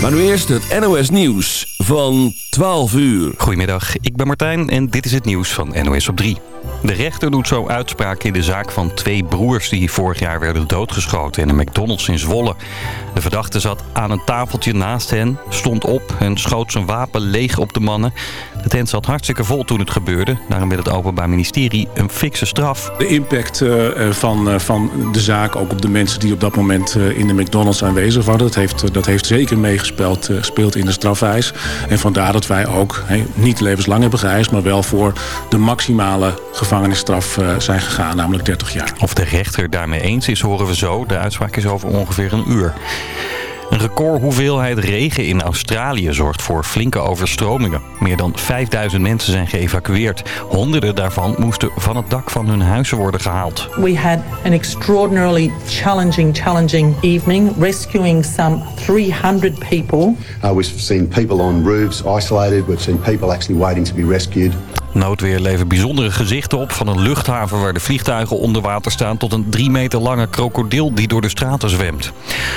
Maar nu eerst het NOS Nieuws van 12 uur. Goedemiddag, ik ben Martijn en dit is het nieuws van NOS op 3. De rechter doet zo uitspraak in de zaak van twee broers die vorig jaar werden doodgeschoten in een McDonald's in Zwolle. De verdachte zat aan een tafeltje naast hen, stond op en schoot zijn wapen leeg op de mannen. De tent zat hartstikke vol toen het gebeurde. Daarom wil het Openbaar Ministerie een fikse straf. De impact uh, van, uh, van de zaak, ook op de mensen die op dat moment uh, in de McDonald's aanwezig waren... dat heeft, dat heeft zeker meegespeeld speelt in de strafeis. En vandaar dat wij ook niet levenslang hebben geëist... maar wel voor de maximale gevangenisstraf zijn gegaan, namelijk 30 jaar. Of de rechter daarmee eens is, horen we zo. De uitspraak is over ongeveer een uur. Een record hoeveelheid regen in Australië zorgt voor flinke overstromingen. Meer dan 5000 mensen zijn geëvacueerd. Honderden daarvan moesten van het dak van hun huizen worden gehaald. We had an extraordinarily challenging, challenging evening, rescuing some 300 people. Uh, we've seen people on roofs isolated. We've seen people actually waiting to be rescued. Noodweer levert bijzondere gezichten op. Van een luchthaven waar de vliegtuigen onder water staan... tot een drie meter lange krokodil die door de straten zwemt.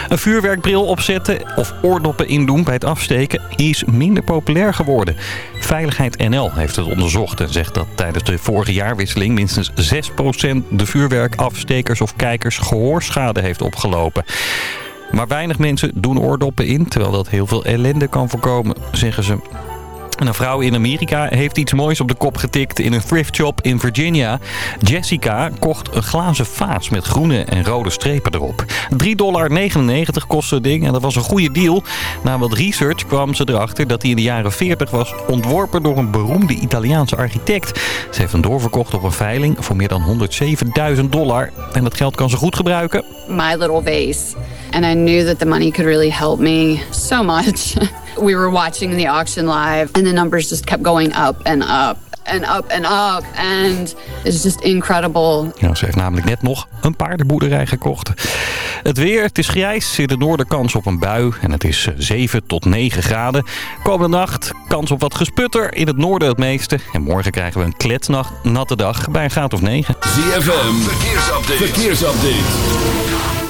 Een vuurwerkbril opzetten of oordoppen indoen bij het afsteken... is minder populair geworden. Veiligheid NL heeft het onderzocht en zegt dat tijdens de vorige jaarwisseling... minstens 6% de vuurwerkafstekers of kijkers gehoorschade heeft opgelopen. Maar weinig mensen doen oordoppen in... terwijl dat heel veel ellende kan voorkomen, zeggen ze. En een vrouw in Amerika heeft iets moois op de kop getikt in een thrift shop in Virginia. Jessica kocht een glazen vaas met groene en rode strepen erop. 3,99 dollar kostte het ding en dat was een goede deal. Na wat research kwam ze erachter dat hij in de jaren 40 was ontworpen door een beroemde Italiaanse architect. Ze heeft hem doorverkocht op een veiling voor meer dan 107.000 dollar. En dat geld kan ze goed gebruiken. My little vase. And I knew that the money could really help me so much. we were watching the auction live and the numbers just kept going up and up and up and up. And it's just incredible. Ja, ze heeft namelijk net nog een paardenboerderij gekocht. Het weer, het is grijs. In het noorden kans op een bui. En het is 7 tot 9 graden. Komende nacht kans op wat gesputter. In het noorden het meeste. En morgen krijgen we een kletsnacht, natte dag bij een graad of 9. ZFM, verkeersupdate. verkeersupdate.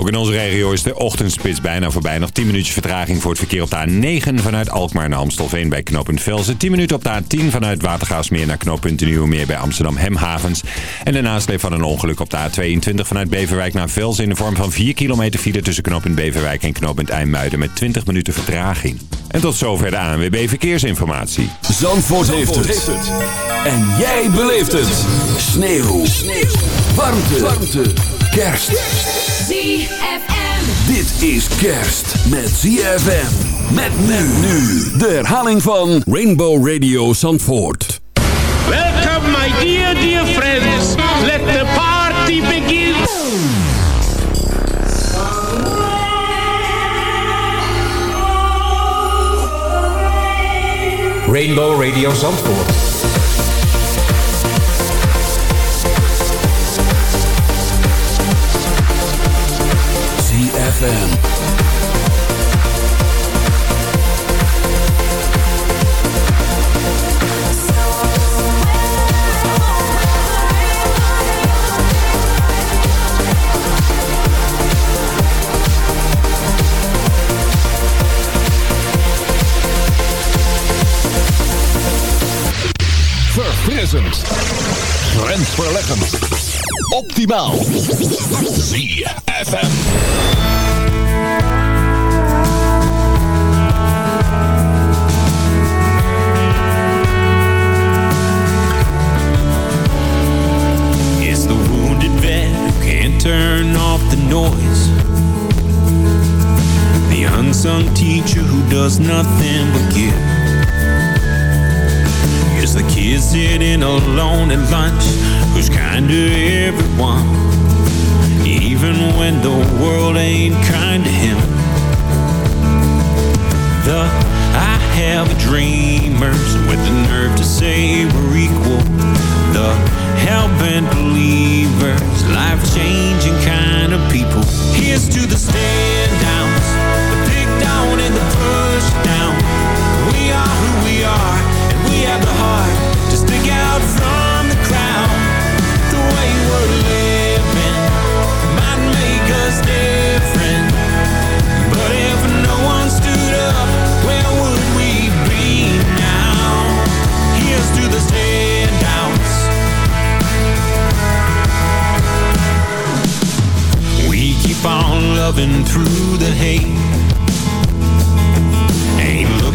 Ook in onze regio is de ochtendspits bijna voorbij. Nog 10 minuutjes vertraging voor het verkeer op de A9 vanuit Alkmaar naar Amstelveen bij knooppunt Velzen. 10 minuten op de A10 vanuit Watergaasmeer naar knooppunt Nieuwemeer bij Amsterdam Hemhavens. En de nasleep van een ongeluk op de A22 vanuit Beverwijk naar Velzen in de vorm van 4 kilometer file tussen knooppunt Beverwijk en knooppunt IJmuiden met 20 minuten vertraging. En tot zover de ANWB Verkeersinformatie. Zandvoort, Zandvoort heeft, het. En jij beleeft het. Sneeuw. Sneeuw. Warmte. Warmte. Kerst. ZFM. Dit is kerst met ZFM. Met men nu. De herhaling van Rainbow Radio Zandvoort. Welcome my dear, dear friends. Let the party begin. Rainbow Radio Zandvoort. ZFM. Verfrissend. Grensverleggend. Optimaal. ZFM. Unsung teacher who does nothing but give. It's the kid sitting alone at lunch who's kind to everyone. Even when the world ain't kind to him. The I have dreamers with the nerve to say we're equal. The hell-bent believers, life-changing kind of people. Here's to the down and the push down. We are who we are, and we have the heart to stick out from the crowd. The way we're living might make us different, but if no one stood up, where would we be now? Here's to the standouts. We keep on loving through the hate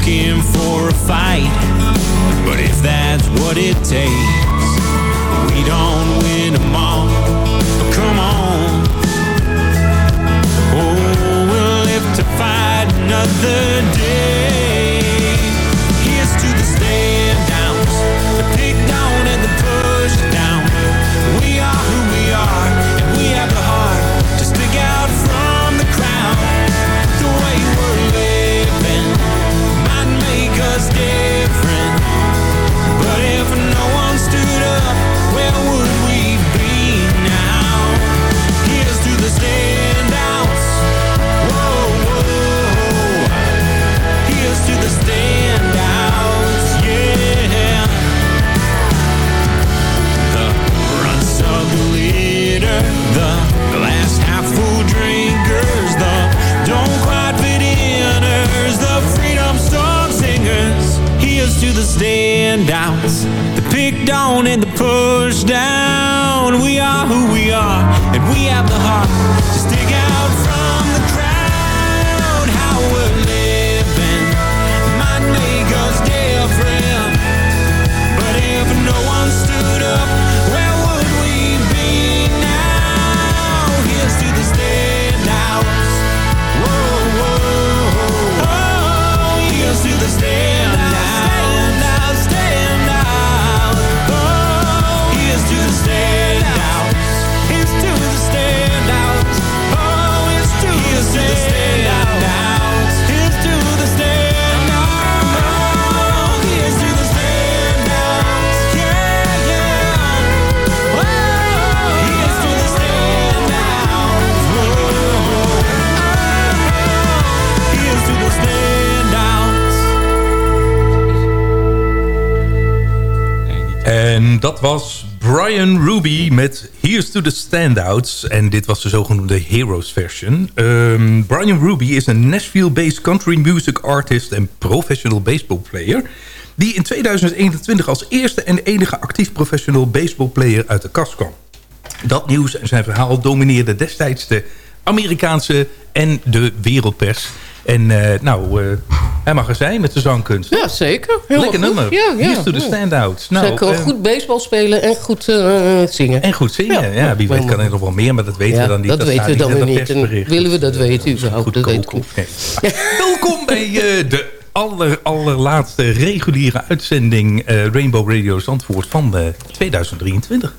Looking for a fight, but if that's what it takes, we don't win them all. But come on, oh, we'll live to fight another day. Standouts. En dit was de zogenoemde Heroes version. Ehm, Brian Ruby is een Nashville-based country music artist en professional baseball player... die in 2021 als eerste en enige actief professional baseball player uit de kast kwam. Dat nieuws en zijn verhaal domineerde destijds de Amerikaanse en de wereldpers... En eh, nou, eh, hij mag er zijn met zijn zangkunst. Ja, zeker. Heel Lekker goed. nummer. Ja, ja. Here's to the standouts. Nou, Zij kan eh, goed baseball spelen en goed eh, zingen. En goed zingen. Ja, wie weet kan hij nog wel meer, maar dat weten we dan niet. dat weten we dan weer niet. En willen we dat weten überhaupt? Dat weet ik niet. Welkom bij eh, de aller, allerlaatste reguliere uitzending eh, Rainbow Radio Zandvoort van eh, 2023.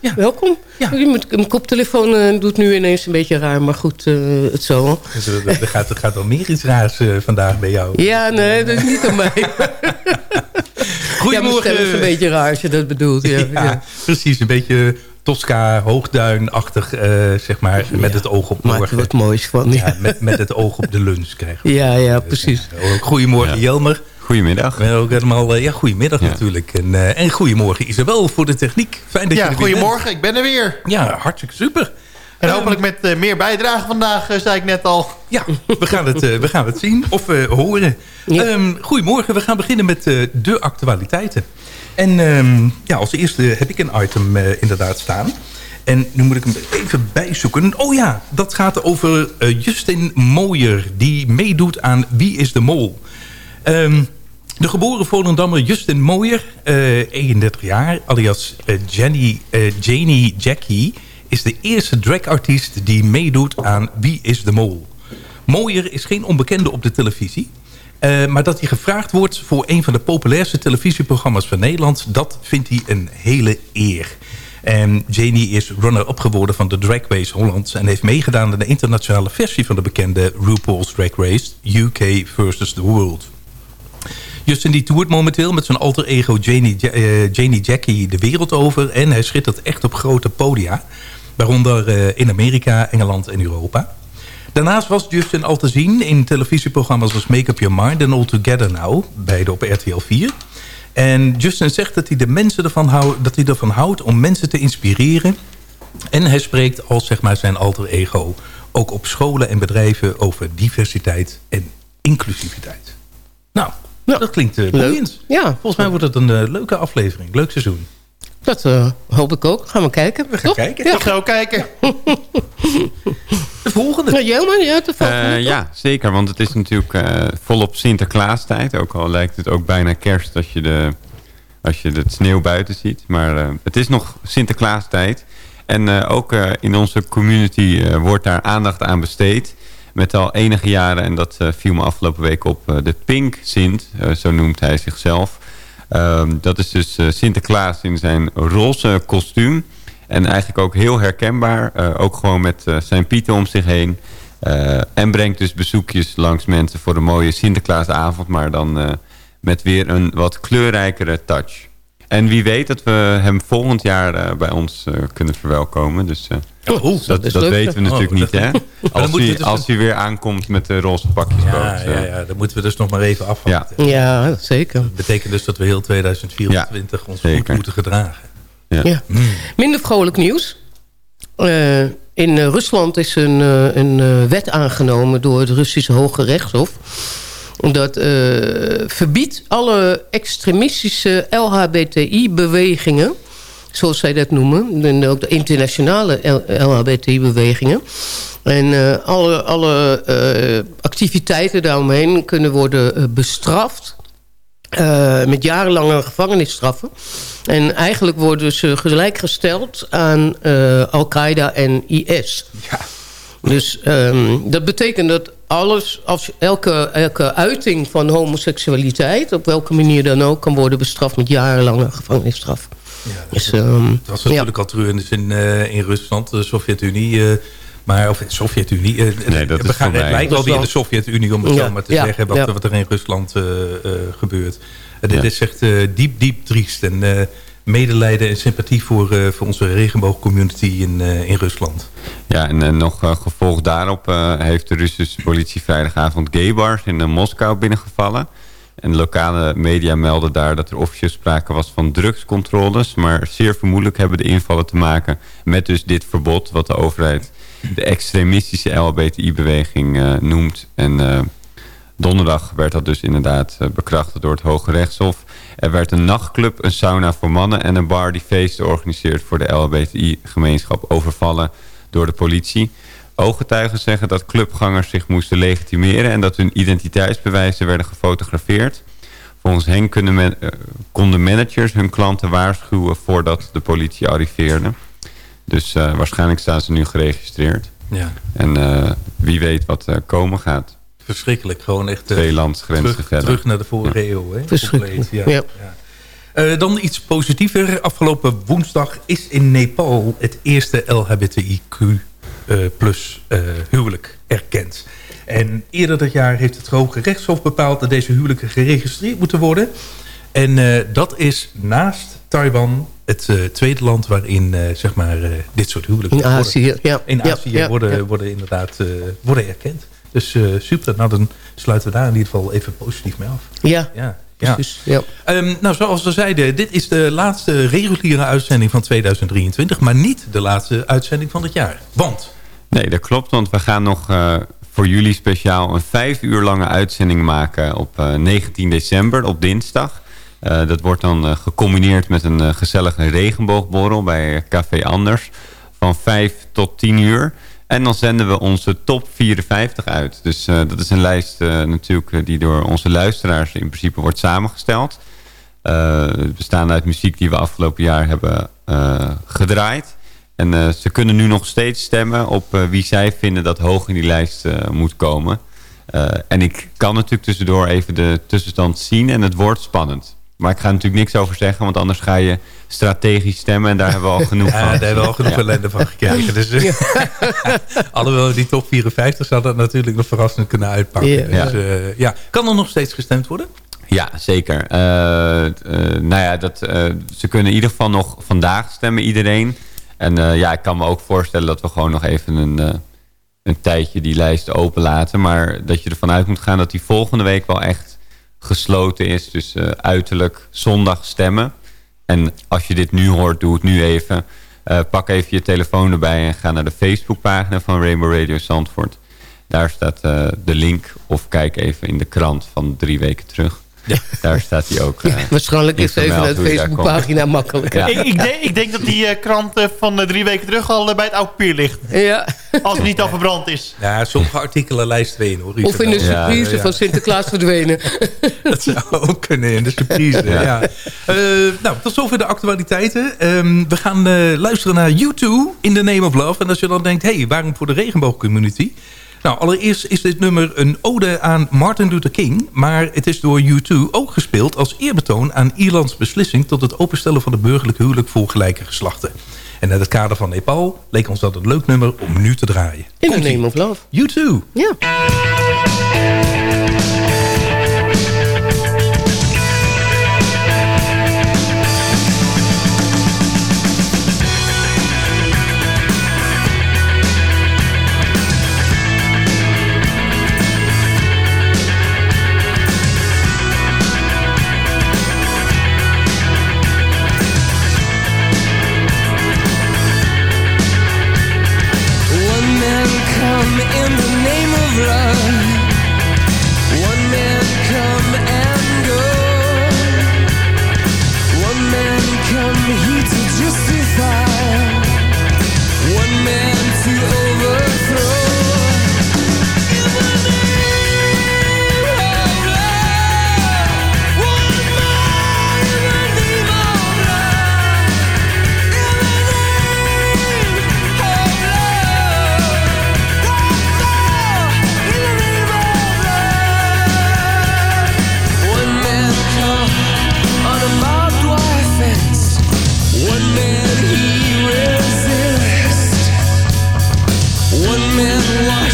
Ja, welkom. Je moet- Mijn koptelefoon eh, doet nu ineens een beetje raar, maar goed, eh, het zo. Dus, er, er gaat, er gaat wel meer iets raars eh, vandaag bij jou. Ja, nee, dat is niet aan mij. Goedemorgen. Ja, is een beetje raar als je dat bedoelt. Ja, Ja, ja. precies. Een beetje Tosca, hoogduinachtig, eh zeg maar, met het oog op Maak er morgen. wat moois van. Ja, met, met het oog op de lunch krijgen we. Ja, ja, precies. Goedemorgen Jelmer. Goedemiddag. We ook helemaal, eh, ja, goedemiddag natuurlijk. En, eh, en goedemorgen Isabel voor de techniek. Fijn dat Ja, je er bent. goedemorgen. Ik ben er weer. Ja, hartstikke super. En hopelijk met eh, meer bijdrage vandaag, zei ik net al. Ja, we gaan het, eh, we gaan het zien of eh, horen. Ehm, goedemorgen, we gaan beginnen met eh, de actualiteiten. En ehm, ja, als eerste heb ik een item inderdaad staan. En nu moet ik hem even bijzoeken. Oh ja, dat gaat over eh, Justin Mooier, die meedoet aan Wie is de Mol. Ehm, de geboren Volendammer Justin Mooier, eh 31 jaar, alias eh, Jenny, eh, Janie Jackie... is de eerste dragartiest die meedoet aan Wie is de Mol. Mooier is geen onbekende op de televisie... maar dat hij gevraagd wordt voor een van de populairste televisieprogramma's van Nederland... dat vindt hij een hele eer. En Janie is runner-up geworden van de Drag Race Holland... en heeft meegedaan aan de internationale versie van de bekende RuPaul's Drag Race... UK versus the World. Justin die toert momenteel met zijn alter ego Janie, Ja- eh, Janie Jackie de wereld over... en hij schittert echt op grote podia. Waaronder eh, in Amerika, Engeland en Europa. Daarnaast was Justin al te zien in televisieprogramma's als Make Up Your Mind en All Together Now, beide op RTL 4. En Justin zegt dat hij, de mensen ervan houdt, dat hij ervan houdt om mensen te inspireren. En hij spreekt als zeg maar, zijn alter ego ook op scholen en bedrijven over diversiteit en inclusiviteit. Nou, dat klinkt uh, boeiend. Ja. Volgens mij wordt het een eh, leuke aflevering, leuk seizoen. Dat eh, hoop ik ook. Gaan we kijken. We gaan kijken. Ja. Ik ga ook kijken. De spannend. Ja, ja, uh, ja, zeker. Want het is natuurlijk uh, volop Sinterklaastijd. Ook al lijkt het ook bijna kerst als je de, als je het sneeuw buiten ziet. Maar uh, het is nog Sinterklaastijd. En ook in onze community wordt daar aandacht aan besteed. Met al enige jaren, en dat viel me afgelopen week op, de Pink Sint. zo noemt hij zichzelf. Ehm, dat is dus Sinterklaas in zijn roze kostuum. En eigenlijk ook heel herkenbaar. Ook gewoon met zijn pieten om zich heen. En brengt dus bezoekjes langs mensen voor een mooie Sinterklaasavond. Maar dan met weer een wat kleurrijkere touch. En wie weet dat we hem volgend jaar bij ons kunnen verwelkomen. Dus oh, dat, dat, dat weten we natuurlijk oh, niet. Hè? Als, hij, dus als hij weer aankomt met de roze pakjes. Ja, ja, ja, dan moeten we dus nog maar even afwachten. Ja, ja zeker. Dat betekent dus dat we heel 2024 ons goed moeten gedragen. Ja. ja. Minder vrolijk nieuws. Uh, in Rusland is een, uh, een wet aangenomen door het Russische Hoge Rechtshof. Dat uh, verbiedt alle extremistische LHBTI-bewegingen... zoals zij dat noemen, en ook de internationale LHBTI-bewegingen... En alle, alle activiteiten daaromheen kunnen worden bestraft... met jarenlange gevangenisstraffen. En eigenlijk worden ze gelijkgesteld aan Al-Qaeda en IS. Ja. Dus um, dat betekent dat alles, als elke, elke uiting van homoseksualiteit... op welke manier dan ook, kan worden bestraft met jarenlange gevangenisstraf. Ja, dus, um, dat was natuurlijk ja. al terug in, uh, in Rusland, de Sovjet-Unie... Uh, maar, of de Sovjet-Unie. Uh, nee, dat we gaan, het lijkt wel weer de Sovjet-Unie, om het ja, zo maar te ja, zeggen... Wat, ja. wat er in Rusland uh, uh, gebeurt. Dit is echt diep, diep triest. En medelijden en sympathie voor, uh, voor onze regenboogcommunity in, uh, in Rusland. Ja, en uh, nog gevolg daarop heeft de Russische politie vrijdagavond gaybars in Moskou binnengevallen. En lokale media melden daar dat er officieel sprake was van drugscontroles. Maar zeer vermoedelijk hebben de invallen te maken met dus dit verbod... wat de overheid de extremistische LHBTI-beweging noemt. En donderdag werd dat dus inderdaad bekrachtigd door het Hoge Rechtshof... Er werd een nachtclub, een sauna voor mannen en een bar die feesten organiseert voor de LHBTI-gemeenschap overvallen door de politie. Ooggetuigen zeggen dat clubgangers zich moesten legitimeren en dat hun identiteitsbewijzen werden gefotografeerd. Volgens hen kunnen men, uh, konden managers hun klanten waarschuwen voordat de politie arriveerde. Dus uh, waarschijnlijk staan ze nu geregistreerd. Ja. En uh, wie weet wat komen gaat verschrikkelijk. Gewoon echt Twee landsgrenzen terug, verder. terug naar de vorige Ja. eeuw. Hè? Verschrikkelijk, Compleet, ja. ja. Uh, dan iets positiever. Afgelopen woensdag is in Nepal het eerste LHBTIQ plus uh, huwelijk erkend. En eerder dat jaar heeft het Hoge Rechtshof bepaald... dat deze huwelijken geregistreerd moeten worden. En uh, dat is naast Taiwan het uh, tweede land waarin uh, zeg maar, uh, dit soort huwelijken In Azië, worden, ja. in Azië ja, worden, ja. worden inderdaad worden erkend. Dus super. Nou, dan sluiten we daar in ieder geval even positief mee af. Ja, Ja, ja. precies. Ja. Um, nou, zoals we zeiden, dit is de laatste reguliere uitzending van 2023... maar niet de laatste uitzending van het jaar. Want... Nee, dat klopt, want we gaan nog uh, voor jullie speciaal... een vijf uur lange uitzending maken op uh, 19 december, op dinsdag. Uh, dat wordt dan gecombineerd met een gezellige regenboogborrel bij Café Anders... van 5 tot 10 uur... En dan zenden we onze top 54 uit. Dus dat is een lijst natuurlijk die door onze luisteraars in principe wordt samengesteld. Uh, het bestaande uit muziek die we afgelopen jaar hebben gedraaid. En ze kunnen nu nog steeds stemmen op wie zij vinden dat hoog in die lijst moet komen. en ik kan natuurlijk tussendoor even de tussenstand zien en het wordt spannend. Maar ik ga er natuurlijk niks over zeggen, want anders ga je strategisch stemmen. En daar hebben we al genoeg ja, van. daar hebben we al genoeg Ja. ellende van gekregen. Dus, alhoewel die top 54 zou dat natuurlijk nog verrassend kunnen uitpakken. Ja. Dus, uh, ja. Kan er nog steeds gestemd worden? Ja, zeker. Uh, uh, nou ja, dat, uh, ze kunnen in ieder geval nog vandaag stemmen, iedereen. En ja, ik kan me ook voorstellen dat we gewoon nog even een, een tijdje die lijst openlaten. Maar dat je ervan uit moet gaan dat die volgende week wel echt gesloten is. Dus uiterlijk zondag stemmen. En als je dit nu hoort, doe het nu even. pak even je telefoon erbij en ga naar de Facebookpagina van Rainbow Radio Zandvoort. Daar staat de link. Of kijk even in de krant van drie weken terug. Daar staat hij ook. eh, Waarschijnlijk is even de. Facebookpagina makkelijker. Ja. Ik, ik, denk, ik denk dat die eh, krant eh, van drie weken terug al bij het oude papier ligt. Ja. Als het niet al verbrand is. Ja, sommige artikelen lijst 2 hoor. Of in de Ja, surprise ja. van Sinterklaas verdwenen. Dat zou ook kunnen in de surprise. ja. Ja. Eh, nou, tot zover de actualiteiten. Ehm, we gaan eh, luisteren naar U2 in the Name of Love. En als je dan denkt, hé, hey, waarom voor de regenboogcommunity? Nou, allereerst is dit nummer een ode aan Martin Luther King. Maar het is door U2 ook gespeeld als eerbetoon aan Ierlands beslissing... tot het openstellen van de burgerlijk huwelijk voor gelijke geslachten. En in het kader van Nepal leek ons dat een leuk nummer om nu te draaien. In the name of love. U2. Ja. Man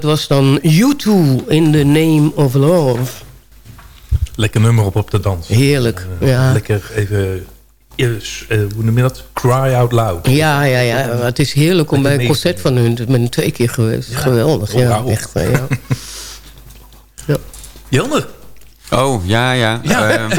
dat was dan U2 in the name of love. Lekker nummer op op de dans. Heerlijk, Eh, ja. Lekker even, eh, eh, hoe noem je dat? Cry out loud. Ja, ja, ja. Het is heerlijk om bij een concert van hun... Ik ben twee keer geweest. Ja. Geweldig, ja. Echt, eh, ja. Jelmer. Oh, ja, ja. Ehm,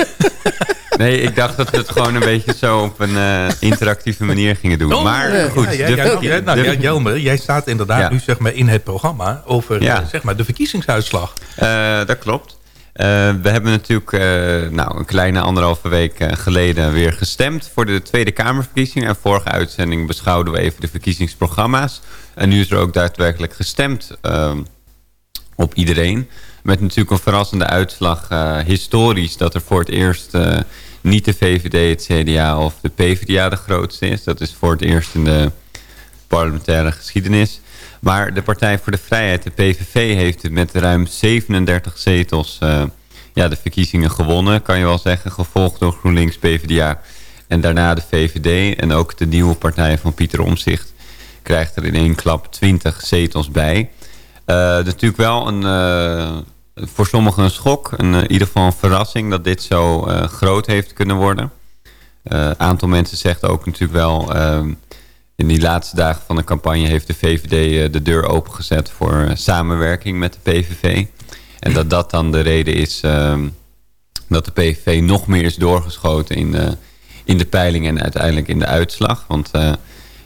nee, ik dacht dat we het gewoon een beetje zo op een eh, interactieve manier gingen doen. Oh, maar goed. ja, nou, ja, Jelmer, jij staat inderdaad nu zeg maar, in het programma over eh, zeg maar, de verkiezingsuitslag. Eh, dat klopt. We hebben natuurlijk nou, een kleine anderhalve week geleden weer gestemd voor de Tweede Kamerverkiezingen. En vorige uitzending beschouwden we even de verkiezingsprogramma's. En nu is er ook daadwerkelijk gestemd ehm, op iedereen. Met natuurlijk een verrassende uitslag eh, historisch dat er voor het eerst eh, niet de VVD, het CDA of de PvdA de grootste is. Dat is voor het eerst in de parlementaire geschiedenis. Maar de Partij voor de Vrijheid, de PVV, heeft met ruim 37 zetels eh, ja, de verkiezingen gewonnen, kan je wel zeggen. Gevolgd door GroenLinks, PvdA en daarna de VVD. En ook de nieuwe partij van Pieter Omzicht krijgt er in één klap 20 zetels bij. Eh, natuurlijk wel een, voor sommigen een schok. Een, eh, in ieder geval een verrassing dat dit zo eh, groot heeft kunnen worden. Een aantal mensen zegt ook natuurlijk wel... ehm, in die laatste dagen van de campagne heeft de VVD eh, de deur opengezet... voor eh, samenwerking met de PVV. En dat dat dan de reden is ehm, dat de PVV nog meer is doorgeschoten in de, in de peiling en uiteindelijk in de uitslag. Want eh,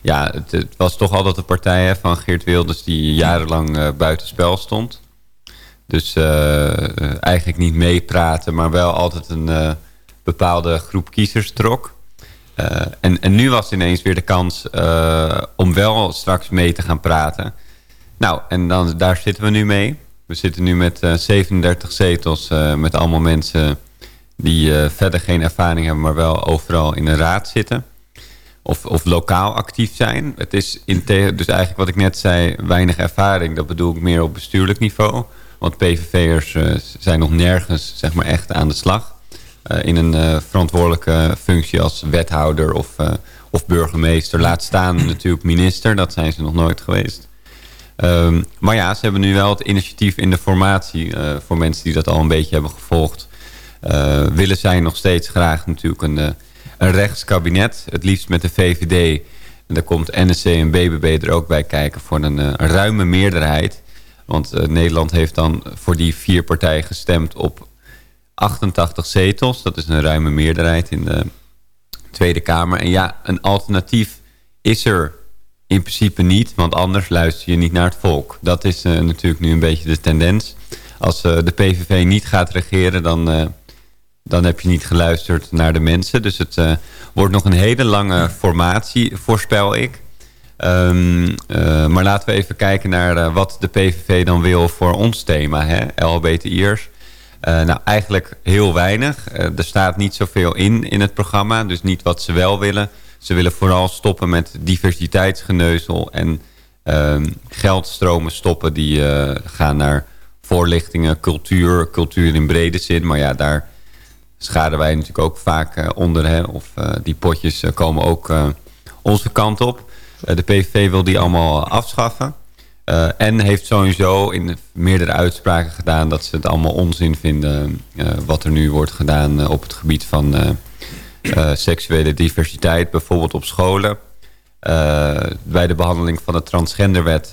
ja, het, was toch altijd de partij hè, van Geert Wilders die jarenlang eh buitenspel stond. Dus eh, eh, eigenlijk niet meepraten, maar wel altijd een eh, bepaalde groep kiezers trok. En, en nu was ineens weer de kans om wel straks mee te gaan praten. Nou, en dan, daar zitten we nu mee. We zitten nu met eh, 37 zetels met allemaal mensen die verder geen ervaring hebben, maar wel overal in een raad zitten. Of, of lokaal actief zijn. Het is in dus eigenlijk wat ik net zei, weinig ervaring. Dat bedoel ik meer op bestuurlijk niveau. Want PVV'ers eh, zijn nog nergens zeg maar, echt aan de slag. Eh, in een eh, verantwoordelijke functie als wethouder of, of burgemeester. Laat staan natuurlijk minister, dat zijn ze nog nooit geweest. Ehm, maar ja, ze hebben nu wel het initiatief in de formatie... voor mensen die dat al een beetje hebben gevolgd... eh, willen zij nog steeds graag natuurlijk een, een rechtskabinet. Het liefst met de VVD. En daar komt NSC en BBB er ook bij kijken voor een, een ruime meerderheid. Want eh, Nederland heeft dan voor die vier partijen gestemd op 88 zetels. Dat is een ruime meerderheid in de Tweede Kamer. En ja, een alternatief is er in principe niet. Want anders luister je niet naar het volk. Dat is eh, natuurlijk nu een beetje de tendens. Als eh, de PVV niet gaat regeren, dan, dan heb je niet geluisterd naar de mensen. Dus het wordt nog een hele lange formatie, voorspel ik. Ehm, eh, maar laten we even kijken naar eh, wat de PVV dan wil voor ons thema, hè? LHBTI'ers. Eh, nou, eigenlijk heel weinig. Er staat niet zoveel in in het programma, dus niet wat ze wel willen. Ze willen vooral stoppen met diversiteitsgeneuzel en ehm, geldstromen stoppen die gaan naar voorlichtingen, cultuur, cultuur in brede zin. Maar ja, daar schaden wij natuurlijk ook vaak onder. Hè? Of die potjes komen ook onze kant op. Eh, de PVV wil die allemaal afschaffen. Eh, en heeft sowieso in meerdere uitspraken gedaan dat ze het allemaal onzin vinden eh, wat er nu wordt gedaan op het gebied van seksuele diversiteit, bijvoorbeeld op scholen. Bij de behandeling van de transgenderwet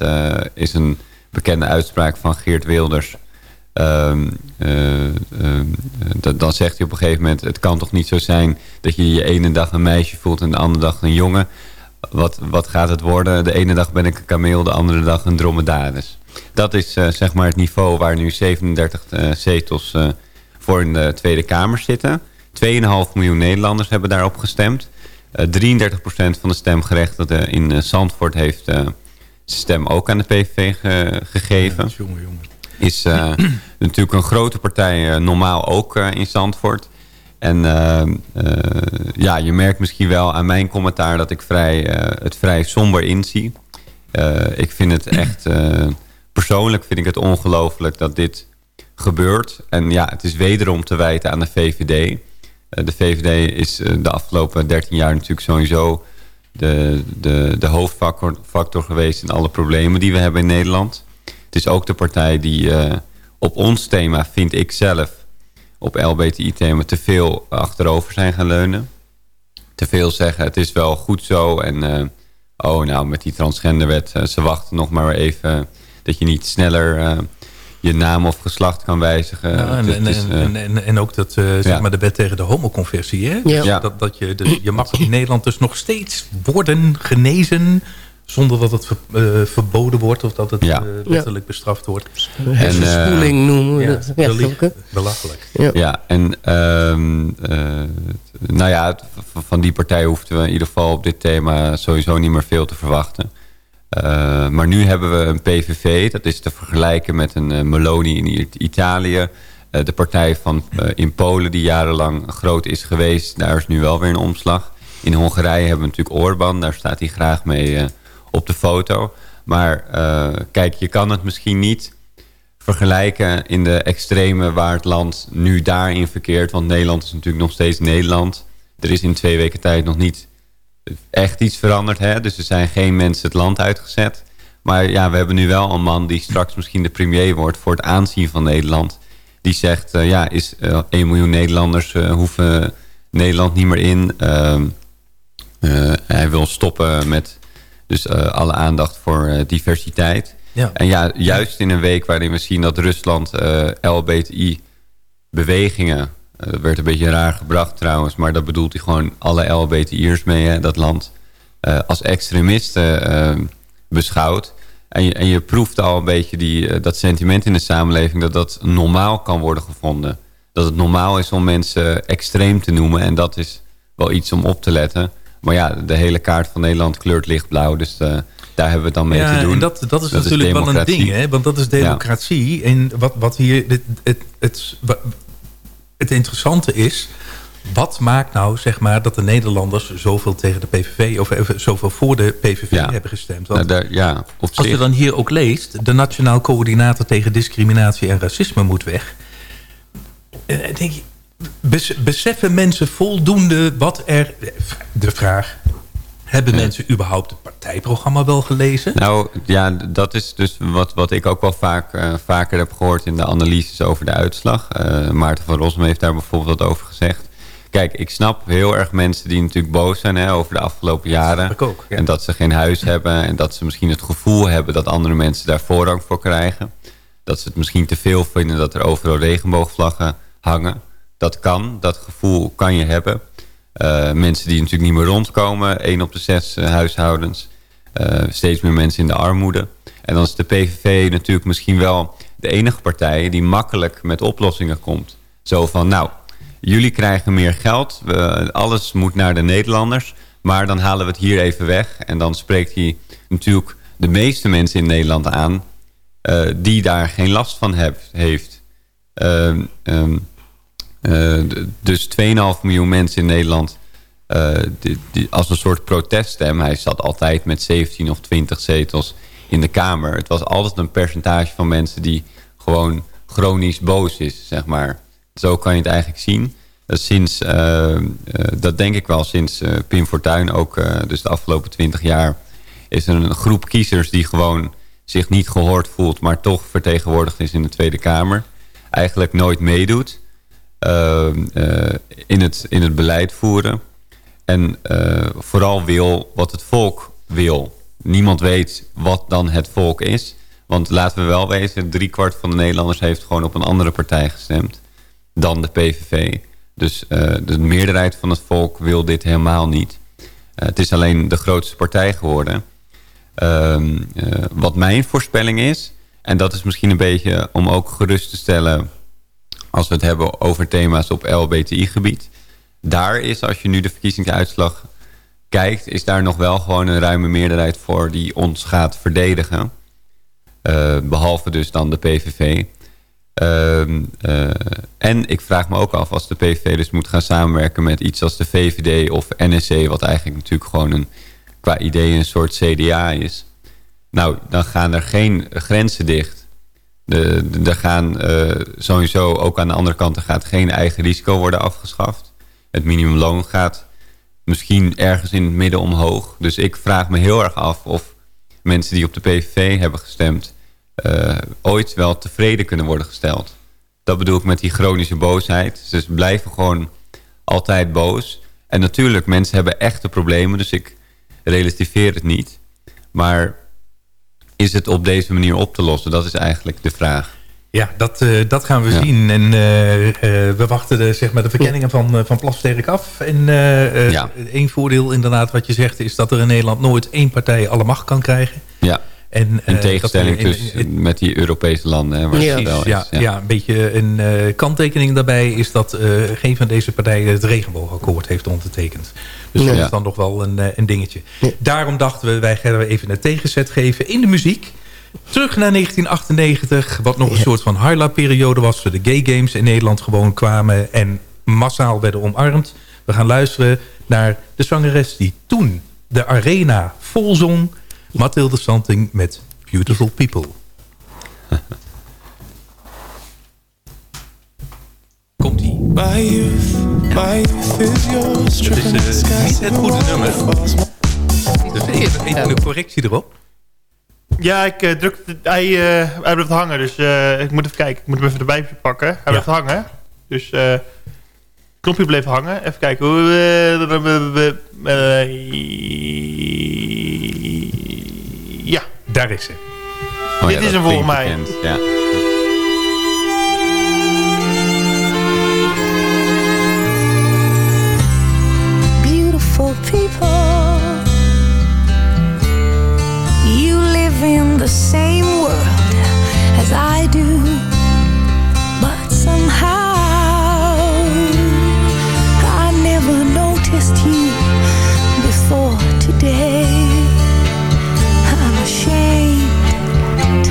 is een bekende uitspraak van Geert Wilders. Ehm, eh, ehm, dan zegt hij op een gegeven moment... het kan toch niet zo zijn dat je je ene dag een meisje voelt... en de andere dag een jongen. Wat, wat gaat het worden? De ene dag ben ik een kameel, de andere dag een dromedaris. Dat is eh, zeg maar het niveau waar nu 37 eh, zetels eh, voor in de Tweede Kamer zitten. 2,5 miljoen Nederlanders hebben daarop gestemd. Eh 33% van de stemgerechtigden in Zandvoort heeft zijn stem ook aan de PVV ge- gegeven. jongen, jongen. Is natuurlijk een grote partij, normaal ook in Zandvoort. En eh, eh, ja, je merkt misschien wel aan mijn commentaar dat ik vrij, eh, het vrij somber inzie. Eh, ik vind het echt, persoonlijk vind ik het ongelooflijk dat dit gebeurt. En ja, het is wederom te wijten aan de VVD. De VVD is de afgelopen 13 jaar natuurlijk sowieso de, de, de hoofdfactor factor geweest in alle problemen die we hebben in Nederland. Het is ook de partij die op ons thema, vind ik zelf, op LBTI-thema te veel achterover zijn gaan leunen. Te veel zeggen, het is wel goed zo. En eh, oh, nou, met die transgenderwet, eh, ze wachten nog maar even dat je niet sneller eh, je naam of geslacht kan wijzigen. Ja, en, is, en, en, en ook dat, eh, zeg ja. maar de wet tegen de homoconversie. Hè? Ja. Dus Ja. Dat, dat je, de, je mag in Nederland dus nog steeds worden genezen... zonder dat het ver- eh, verboden wordt of dat het Ja. eh, wettelijk bestraft wordt. Hersenspoeling noemen we Ja, dat. Ja, belachelijk. Ja, en ehm, eh, nou ja, van die partij hoefden we in ieder geval op dit thema sowieso niet meer veel te verwachten. Eh, maar nu hebben we een PVV, dat is te vergelijken met een eh, Meloni in Italië. Eh, de partij van, eh, in Polen die jarenlang groot is geweest, daar is nu wel weer een omslag. In Hongarije hebben we natuurlijk Orbán, daar staat hij graag mee eh, op de foto. Maar eh, kijk, je kan het misschien niet vergelijken in de extreme waar het land nu daarin verkeert. Want Nederland is natuurlijk nog steeds Nederland. Er is in twee weken tijd nog niet echt iets veranderd. Hè? Dus er zijn geen mensen het land uitgezet. Maar ja, we hebben nu wel een man die straks misschien de premier wordt... voor het aanzien van Nederland. Die zegt, eh, ja, is eh 1 miljoen Nederlanders eh, hoeven Nederland niet meer in. Ehm, eh, hij wil stoppen met dus, eh, alle aandacht voor eh, diversiteit. Ja. En ja, juist in een week waarin we zien dat Rusland eh LBTI-bewegingen... dat werd een beetje raar gebracht trouwens... maar dat bedoelt hij gewoon alle LBTI'ers mee, hè, dat land... als extremisten beschouwt. En je, en je proeft al een beetje die, dat sentiment in de samenleving... dat dat normaal kan worden gevonden. Dat het normaal is om mensen extreem te noemen. En dat is wel iets om op te letten. Maar ja, de hele kaart van Nederland kleurt lichtblauw. Dus eh, daar hebben we het dan mee ja, te doen. En dat, dat is natuurlijk wel een ding, hè? want dat is democratie. En wat, wat hier het, het, het, wa- het interessante is... wat maakt nou zeg maar, dat de Nederlanders zoveel tegen de PVV... of zoveel voor de PVV hebben gestemd? Want Nou, daar- ja, op als je dan hier ook leest... de Nationaal Coördinator tegen Discriminatie en Racisme moet weg... eh, denk je, beseffen mensen voldoende wat er... De vraag, hebben mensen überhaupt het partijprogramma wel gelezen? Nou ja, dat is dus wat, wat ik ook wel vaak, eh, vaker heb gehoord in de analyses over de uitslag. Eh, Maarten van Rossum heeft daar bijvoorbeeld wat over gezegd. Kijk, ik snap heel erg mensen die natuurlijk boos zijn hè, over de afgelopen jaren. En dat ze geen huis hebben en dat ze misschien het gevoel hebben dat andere mensen daar voorrang voor krijgen. Dat ze het misschien te veel vinden dat er overal regenboogvlaggen hangen. Dat kan, dat gevoel kan je hebben. Eh, mensen die natuurlijk niet meer rondkomen, één op de zes eh, huishoudens. Eh, steeds meer mensen in de armoede. En dan is de PVV natuurlijk misschien wel de enige partij die makkelijk met oplossingen komt. Zo van, nou, jullie krijgen meer geld, alles moet naar de Nederlanders, maar dan halen we het hier even weg. En dan spreekt hij natuurlijk de meeste mensen in Nederland aan die daar geen last van heb, heeft. Ehm, ehm, eh, dus 2,5 miljoen mensen in Nederland eh, die, die, als een soort proteststem. Hij zat altijd met 17 of 20 zetels in de Kamer. Het was altijd een percentage van mensen die gewoon chronisch boos is, zeg maar. Zo kan je het eigenlijk zien. Sinds, eh, eh, dat denk ik wel sinds eh, Pim Fortuyn ook, eh, dus de afgelopen 20 jaar... is er een groep kiezers die gewoon zich niet gehoord voelt... maar toch vertegenwoordigd is in de Tweede Kamer. Eigenlijk nooit meedoet eh, eh, in, het, in het beleid voeren. En eh, vooral wil wat het volk wil. Niemand weet wat dan het volk is. Want laten we wel wezen, driekwart van de Nederlanders heeft gewoon op een andere partij gestemd dan de PVV. Dus eh, de meerderheid van het volk wil dit helemaal niet. Eh, het is alleen de grootste partij geworden. Ehm, eh, wat mijn voorspelling is, en dat is misschien een beetje om ook gerust te stellen als we het hebben over thema's op LBTI-gebied. Daar is, als je nu de verkiezingsuitslag kijkt... is daar nog wel gewoon een ruime meerderheid voor die ons gaat verdedigen. Eh, behalve dus dan de PVV. Ehm, eh, en ik vraag me ook af als de PVV dus moet gaan samenwerken met iets als de VVD of NSC... wat eigenlijk natuurlijk gewoon een, qua idee een soort CDA is. Nou, dan gaan er geen grenzen dicht. Er gaan eh, sowieso ook aan de andere kant... er gaat geen eigen risico worden afgeschaft. Het minimumloon gaat misschien ergens in het midden omhoog. Dus ik vraag me heel erg af of mensen die op de PVV hebben gestemd... eh, ooit wel tevreden kunnen worden gesteld. Dat bedoel ik met die chronische boosheid. Ze blijven gewoon altijd boos. En natuurlijk, mensen hebben echte problemen... dus ik relativeer het niet. Maar is het op deze manier op te lossen? Dat is eigenlijk de vraag. Ja, dat, uh, dat gaan we ja. zien. En uh, uh, we wachten de, zeg maar de verkenningen van, van Plasterk af. En ja. één voordeel inderdaad wat je zegt... is dat er in Nederland nooit één partij alle macht kan krijgen. Ja. En, in tegenstelling dus met die Europese landen. Hè, waar ja. wel ja, ja. een beetje een kanttekening daarbij... is dat geen van deze partijen het regenboogakkoord heeft ondertekend. Dus dat is dan nog wel een, een dingetje. Daarom dachten we, wij gaan even een tegenzet geven in de muziek... Terug naar 1998, wat nog een soort van highlight-periode was... voor de gay games in Nederland gewoon kwamen en massaal werden omarmd. We gaan luisteren naar de zangeres die toen de arena vol zong... Mathilde Santing met Beautiful People. Komt-ie. My youth, my youth is yours. Het is uh, niet het goede nummer. Dus even, even een correctie erop. Ja, ik uh, druk, hij, uh, hij blijft hangen, dus uh, ik moet even kijken. Ik moet hem even erbij pakken. Hij blijft hangen. Dus knopje bleef hangen. Even kijken. Daar is ze. Oh, Dit ja, is hem volgens mij. Bekend. Ja. Beautiful people in the same world as I do, but somehow I never noticed you before today.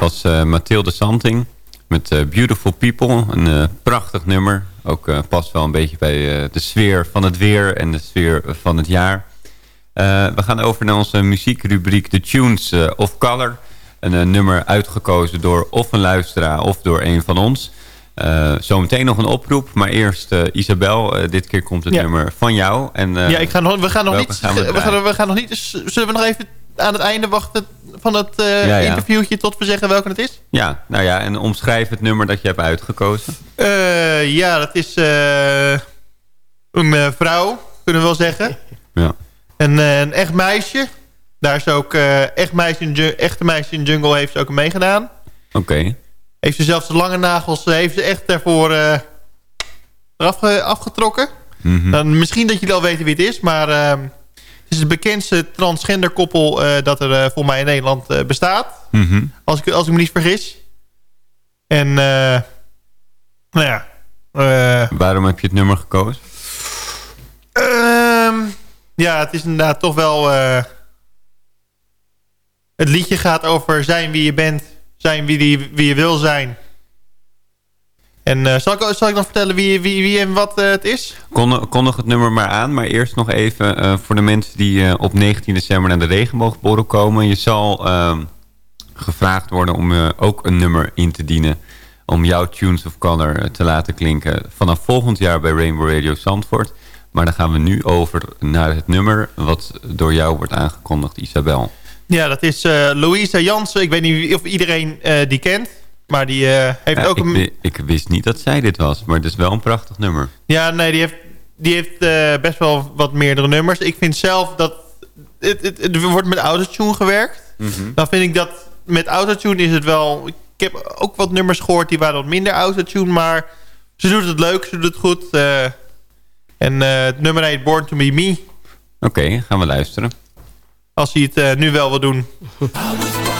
was uh, Mathilde Santing met uh, Beautiful People. Een uh, prachtig nummer. Ook past wel een beetje bij de sfeer van het weer en de sfeer van het jaar. Eh, we gaan over naar onze muziekrubriek The Tunes eh, of Color. Een eh, nummer uitgekozen door of een luisteraar of door een van ons. Eh, zometeen nog een oproep, maar eerst eh, Isabel. eh, dit keer komt het Ja. nummer van jou. En, eh, ja, ik ga nog, we gaan nog niet... gaan we we, gaan, we gaan nog niet... Zullen we nog even aan het einde wachten van het eh, Ja, ja. interviewtje tot we zeggen welke het is? Ja, nou ja, en omschrijf het nummer dat je hebt uitgekozen. Eh, ja, dat is eh, een vrouw, kunnen we wel zeggen. Ja. Een, een echt meisje. Daar is ook echt meisje in echte meisje in Jungle heeft ze ook aan meegedaan. Oké. Heeft ze zelfs de lange nagels heeft ze echt daarvoor eraf ge- afgetrokken. Mhm. Dan, misschien dat jullie al weten wie het is, maar ehm, is het bekendste transgender koppel eh, dat er eh, voor mij in Nederland eh, bestaat. Mhm. Als ik, als ik me niet vergis. En nou ja. Waarom heb je het nummer gekozen? Ehm, ja, het is inderdaad toch wel... het liedje gaat over zijn wie je bent. Zijn wie, die, wie je wil zijn. En eh, zal, ik, zal ik dan vertellen wie, wie, wie en wat eh, het is? Kon, kondig het nummer maar aan, maar eerst nog even eh, voor de mensen die op 19 december naar de regenboogborrel komen. Je zal ehm, gevraagd worden om ook een nummer in te dienen om jouw Tunes of Color te laten klinken vanaf volgend jaar bij Rainbow Radio Zandvoort. Maar dan gaan we nu over naar het nummer wat door jou wordt aangekondigd, Isabel. Ja, dat is Louisa Jansen. Ik weet niet of iedereen die kent. Maar die eh, heeft Ja, ook ik, een... ik wist niet dat zij dit was, maar het is wel een prachtig nummer. Ja, nee, die heeft, die heeft eh, best wel wat meerdere nummers. Ik vind zelf dat... Het, het, het wordt met autotune gewerkt. Mhm. Dan vind ik dat met autotune is het wel... Ik heb ook wat nummers gehoord die waren wat minder autotune. Maar ze doet het leuk, ze doet het goed. eh. en eh, het nummer heet Born to Be Me. Oké, gaan we luisteren. Als hij het eh, nu wel wil doen.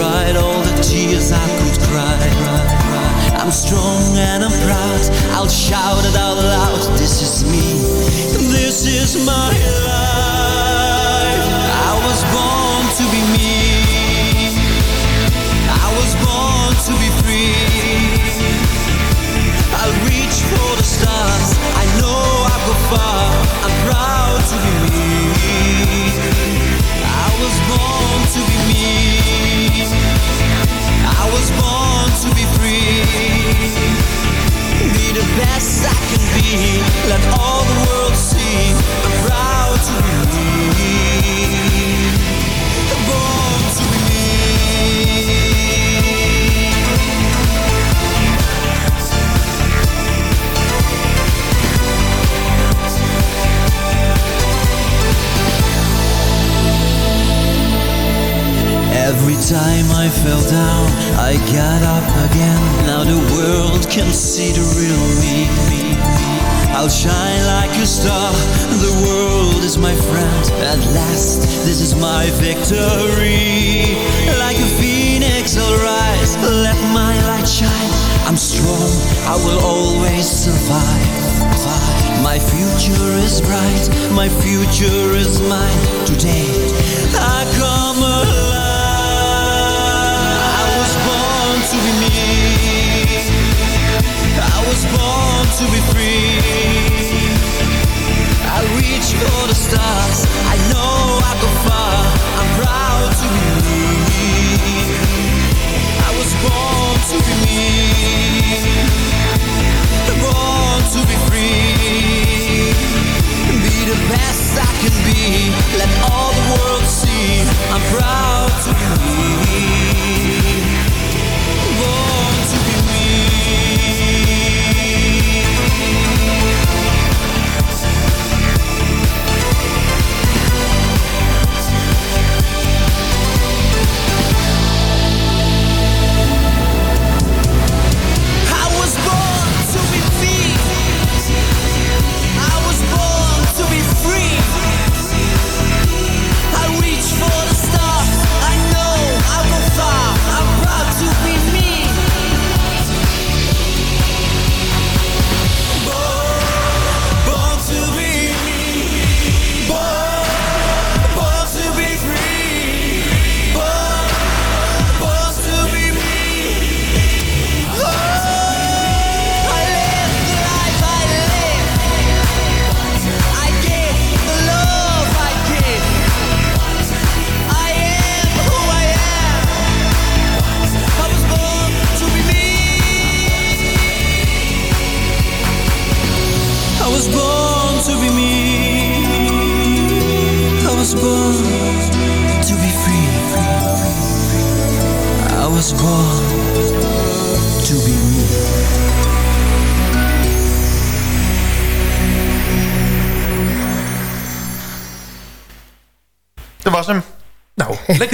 Cried all the tears I could cry. I'm strong and I'm proud. I'll shout it out loud. This is me. This is my life. I was born to be me. I was born to be free. I'll reach for the stars. I know I'll go far. I'm proud to be me. I was born to be me. I was born to be free. Be the best I can be. Let all the world see. I'm proud to be me. Every time I fell down, I got up again. Now the world can see the real me. I'll shine like a star. The world is my friend. At last, this is my victory. Like a phoenix, I'll rise. Let my light shine. I'm strong. I will always survive. My future is bright. My future is mine. Today, I come alive. To be me. I was born to be free. I reach for the stars. I know I go far. I'm proud to be me. I was born to be me. Born to be free. Be the best I can be. Let all the world see.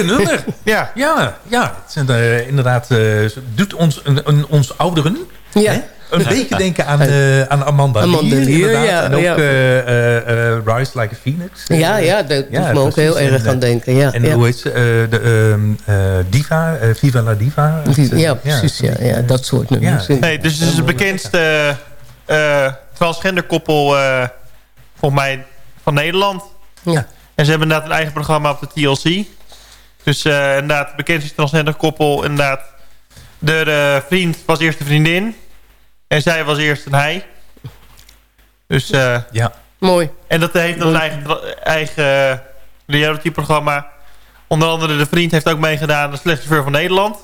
Nummer. ja. Ja, ja. Het zijn, eh, inderdaad, eh, doet ons, een, een- ons ouderen Ja. hè, een beetje denken aan, eh, aan Amanda, Amanda ja, En ook eh, eh, eh, Rise Like a Phoenix. Ja, ja, dat doet me ook heel erg En, aan denken. Ja, En ja. hoe heet ze? Eh, de ehm, eh, Diva, eh, Viva la Diva. Ja, precies. Ja, ja, dat soort nummers. Nee, dus het is het bekendste eh transgender koppel eh, volgens mij van Nederland. Ja. En ze hebben inderdaad een eigen programma op de TLC. Dus eh, inderdaad, het bekendste transgender koppel. Inderdaad, de, de vriend was eerst de vriendin. En zij was eerst een hij. Dus eh, ja. Mooi. En dat heeft dan een eigen, eigen reality programma. Onder andere de vriend heeft ook meegedaan. De slechtste chauffeur van Nederland.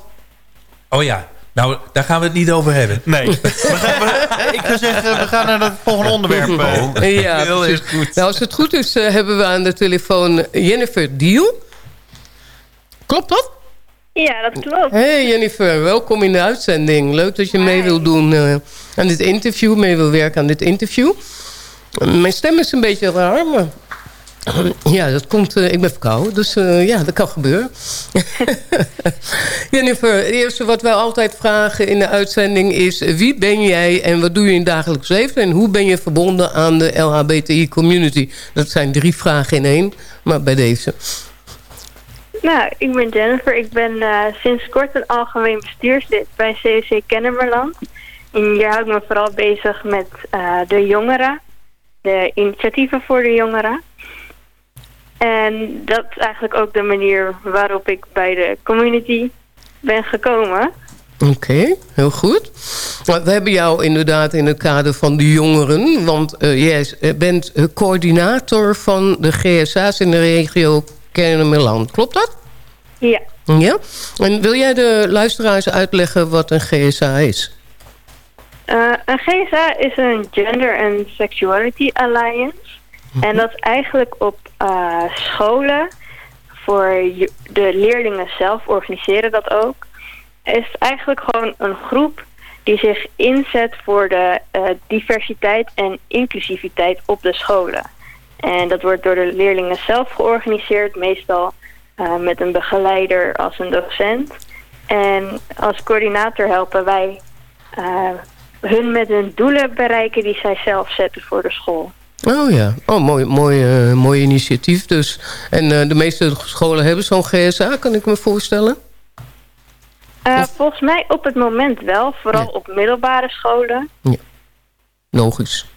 Oh ja, nou, daar gaan we het niet over hebben. Nee. We gaan- we- ik zou zeggen, we gaan naar het volgende onderwerp. eh. Ja, Heel goed. Nou, als het goed is, eh, hebben we aan de telefoon Jennifer Diel. Klopt dat? Ja, dat klopt. Hey Jennifer, welkom in de uitzending. Leuk dat je mee wil doen eh, aan dit interview, mee wil werken aan dit interview. Mijn stem is een beetje raar, maar ja, dat komt. eh, ik ben verkouden, dus eh, ja, dat kan gebeuren. Jennifer, het eerste wat wij altijd vragen in de uitzending is: wie ben jij en wat doe je in het dagelijks leven en hoe ben je verbonden aan de LHBTI community? Dat zijn drie vragen in één, maar bij deze. Nou, ik ben Jennifer. Ik ben eh, sinds kort een algemeen bestuurslid bij COC Kennemerland. En hier hou ik me vooral bezig met eh, de jongeren, de initiatieven voor de jongeren. En dat is eigenlijk ook de manier waarop ik bij de community ben gekomen. Oké, heel goed. We hebben jou inderdaad in het kader van de jongeren... want eh, jij bent coördinator van de GSA's in de regio Kennemerland. Klopt dat? Ja. Ja? En wil jij de luisteraars uitleggen wat een GSA is? Eh, een GSA is een Gender and Sexuality Alliance. En dat is eigenlijk op eh, scholen, voor de leerlingen zelf organiseren dat ook. is eigenlijk gewoon een groep die zich inzet voor de eh, diversiteit en inclusiviteit op de scholen. En dat wordt door de leerlingen zelf georganiseerd, meestal eh, met een begeleider als een docent. En als coördinator helpen wij eh, hun met hun doelen bereiken die zij zelf zetten voor de school. Oh ja, oh, mooi, mooi, eh, mooi initiatief dus. En de meeste scholen hebben zo'n GSA, kan ik me voorstellen? Volgens mij op het moment wel, vooral op middelbare scholen. Logisch.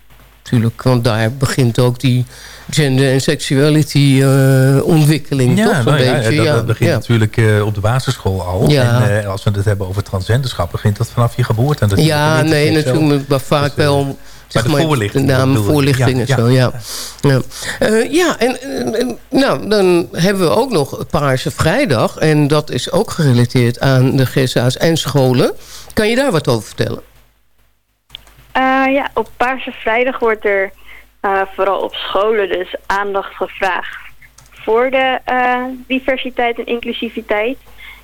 Tuurlijk, want daar begint ook die gender- en sexuality eh, ontwikkeling, toch? Een nou ja, beetje, dat, ja. dat begint ja. natuurlijk eh, op de basisschool al. Ja. En eh, als we het hebben over transgenderschap, begint dat vanaf je geboorte. En dat Ja, natuurlijk nee, natuurlijk, maar vaak wel... Zeg de maar, voorlichting, De naam voorlichting Ja, en ja. zo, ja. Ja, ja en, nou, dan hebben we ook nog Paarse Vrijdag. En dat is ook gerelateerd aan de GSA's en scholen. Kan je daar wat over vertellen? Eh, ja, op Paarse Vrijdag wordt er eh, vooral op scholen dus aandacht gevraagd voor de eh, diversiteit en inclusiviteit.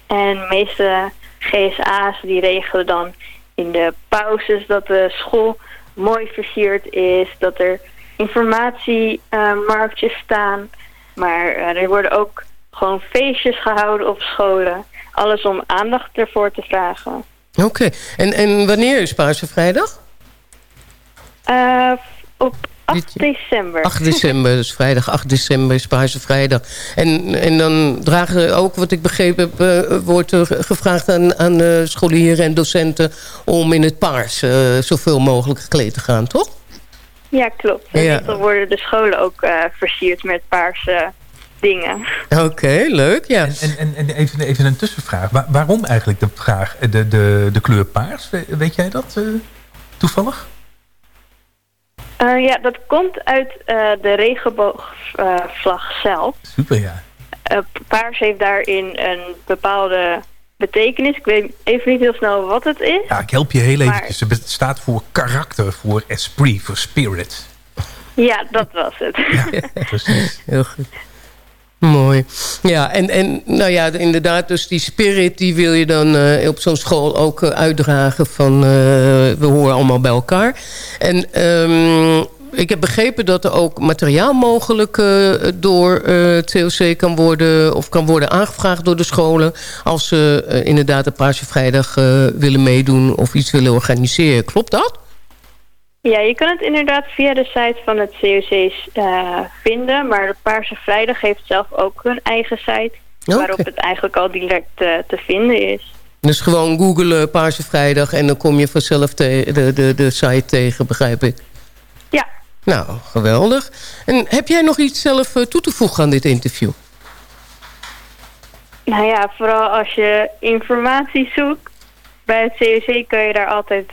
En de meeste GSA's die regelen dan in de pauzes dat de school mooi versierd is, dat er informatiemarktjes staan. Maar er worden ook gewoon feestjes gehouden op scholen. Alles om aandacht ervoor te vragen. Oké, en, en wanneer is Paarse Vrijdag? Eh, op 8 december. 8 december, dus vrijdag 8 december is Paarse Vrijdag. En, en dan dragen ook, wat ik begrepen heb... eh, wordt er gevraagd aan, aan de scholieren en docenten... om in het paars eh, zoveel mogelijk gekleed te gaan, toch? Ja, klopt. En Ja. meestal worden de scholen ook eh, versierd met paarse dingen. Oké, leuk, ja. En, en, en even, even een tussenvraag. Waar- waarom eigenlijk de, vraag, de, de, de kleur paars? We- Weet jij dat eh, toevallig? Eh, ja, dat komt uit eh, de regenboogvlag zelf. Super, ja. Eh, paars heeft daarin een bepaalde betekenis. Ik weet even niet heel snel wat het is. Ja, ik help je heel Maar- eventjes. Het staat voor karakter, voor esprit, voor spirit. Ja, dat was het. Precies. Heel goed. Mooi. Ja, en, en nou ja, inderdaad, dus die spirit... die wil je dan uh, op zo'n school ook uh, uitdragen van... Uh, we horen allemaal bij elkaar. En um, ik heb begrepen dat er ook materiaal mogelijk door het COC kan worden... of kan worden aangevraagd door de scholen... als ze inderdaad een Paarse Vrijdag willen meedoen of iets willen organiseren. Klopt dat? Ja, je kan het inderdaad via de site van het COC uh, vinden. Maar de Paarse Vrijdag heeft zelf ook hun eigen site. Okay. Waarop het eigenlijk al direct uh, te vinden is. Dus gewoon googlen Paarse Vrijdag en dan kom je vanzelf de, de, de, site tegen, begrijp ik? Ja. Nou, geweldig. En heb jij nog iets zelf uh, toe te voegen aan dit interview? Nou ja, vooral als je informatie zoekt bij het COC kun je daar altijd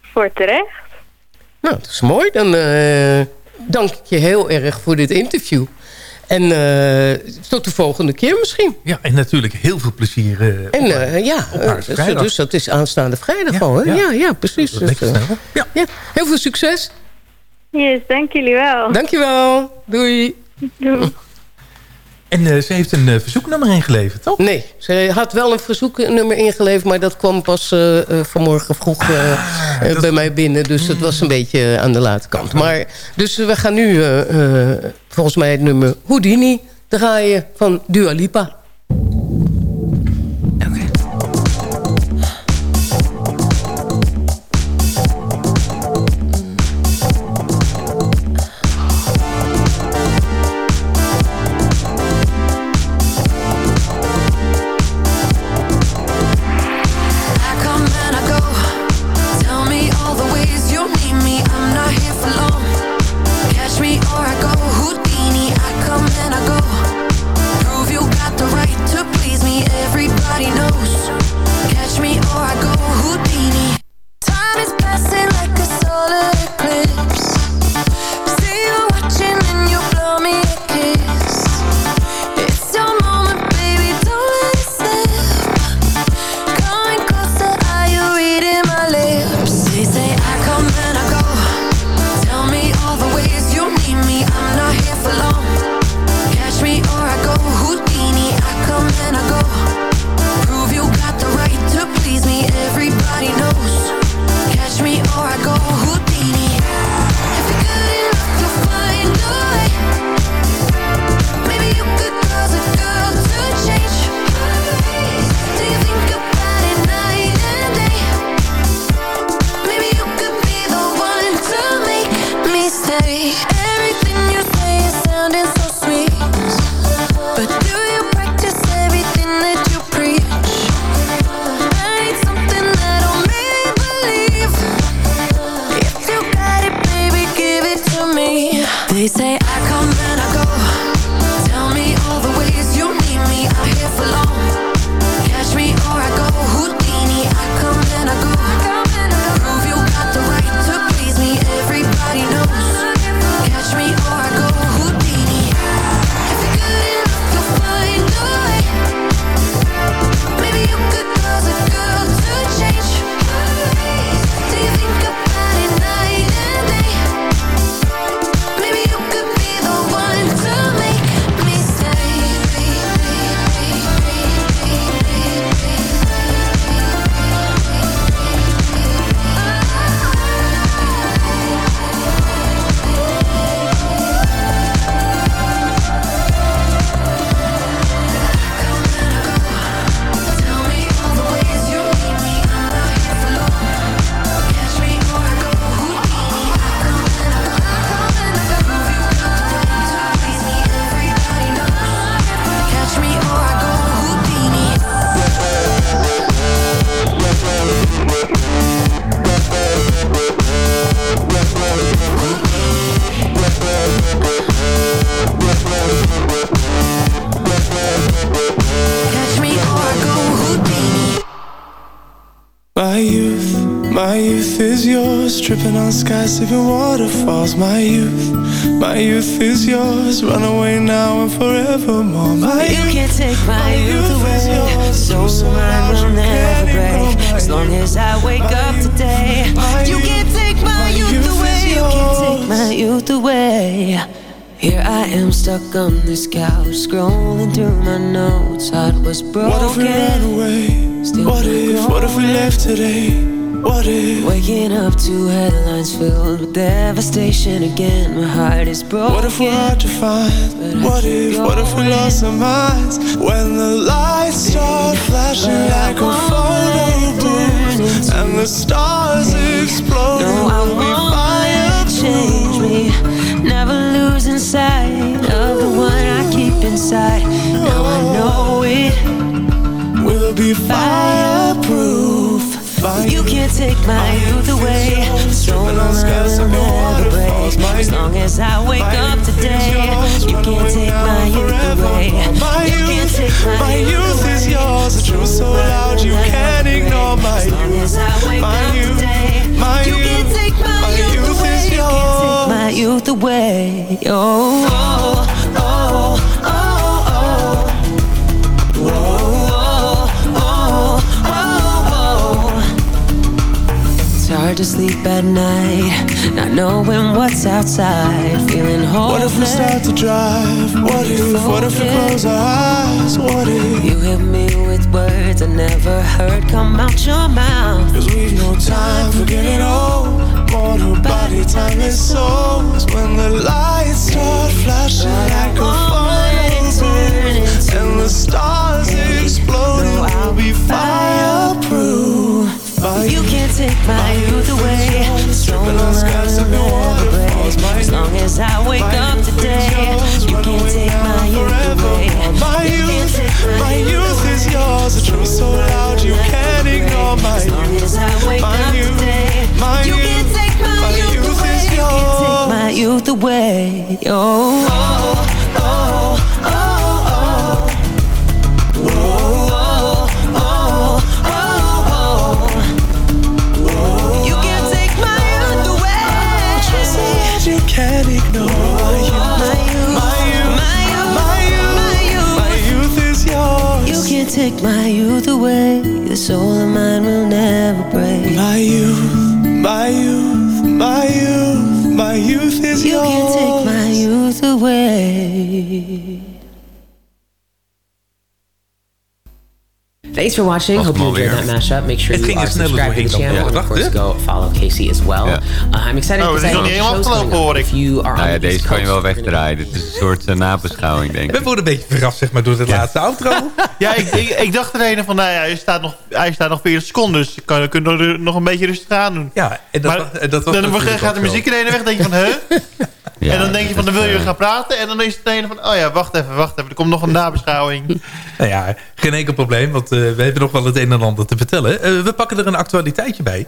voor terecht. Nou, dat is mooi. Dan uh, dank ik je heel erg voor dit interview. En uh, tot de volgende keer misschien. Ja, en natuurlijk heel veel plezier. Uh, en uh, ja, dus, dus, dat is aanstaande vrijdag ja, al. Hè? Ja. ja, ja, precies. Dus, ja. ja. Heel veel succes. Yes, dank jullie wel. Dank je wel. Doei. Doei. En uh, ze heeft een uh, verzoeknummer ingeleverd, toch? Nee, ze had wel een verzoeknummer ingeleverd... maar dat kwam pas uh, vanmorgen vroeg ah, dat... bij mij binnen. Dus dat was een beetje aan de late kant. Maar, dus we gaan nu volgens mij het nummer Houdini draaien van Dua Lipa. Tripping on skies, sipping waterfalls. My youth, my youth is yours. Run away now and forevermore. My you youth, can't take my, my youth, youth away. So, so mine will never break. As long as I wake up today. You can't take my, my youth, youth away. You can't take my youth away. Here I am stuck on this couch, scrolling through my notes. Heart was broken. What if we ran away? Still What if, what if we left today? What if Waking up to headlines filled with devastation again. My heart is broken. What if we're hard to find? What if, what if we lost our minds? When the lights start flashing like a photo booth And the stars explode No, I won't let it change me. Never losing sight of the one I keep inside. Now I know it. We'll be fireproof You can't take my youth away. Stolen never break. As long as I wake up today, you can't take my youth away. My You can't youth, take my youth is yours. The truth so loud you can't ignore my youth. My youth, my You can't youth, take my youth is You can't take yours. my youth away. Oh, oh, oh. To sleep at night, not knowing what's outside, feeling What if we start to drive? What if, what if we close our eyes? What if? You hit me with words I never heard come out your mouth. Cause we've no time for getting old. Mortal body, timeless souls. When the lights start flashing like a booth And the stars exploding We'll be fireproof You can't take my youth away. Skies will never break. As long as I wake up today, you can't take my youth away. My youth, my youth is yours. The truth so loud you can't ignore my As long youth. as I wake My up youth, today, my youth, my, youth, is You can't take my youth away. Oh, youth away. The soul of mine will never break. My youth, my youth, my youth, my youth is You yours. can't take my youth away. Thanks for watching. Hope you enjoyed that mashup. Make sure Het you are sneller subscribed to the channel. we And of course, go follow Casey as well. Uh, I'm excited Oh, because I have shows afgelopen, coming up. If you are Nou on ja, the East deze kan je wel wegdraaien. Dit is een soort uh, nabeschouwing, denk We ik. worden een beetje verrast zeg maar, door de laatste outro. Ja, ik, dacht er een van, nou ja, hij staat nog, hij staat nog 40 seconden, dus kunnen er nog een beetje rustig aan doen. Ja, en dat, maar was dan gaat de muziek ineens weg, denk je van, huh? Ja, en dan denk je van, dan wil je gaan praten. En dan is het een van, oh ja, wacht even, wacht even. Er komt nog een nabeschouwing. Nou ja, geen enkel probleem, want uh, we hebben nog wel het een en ander te vertellen. Uh, we pakken er een actualiteitje bij.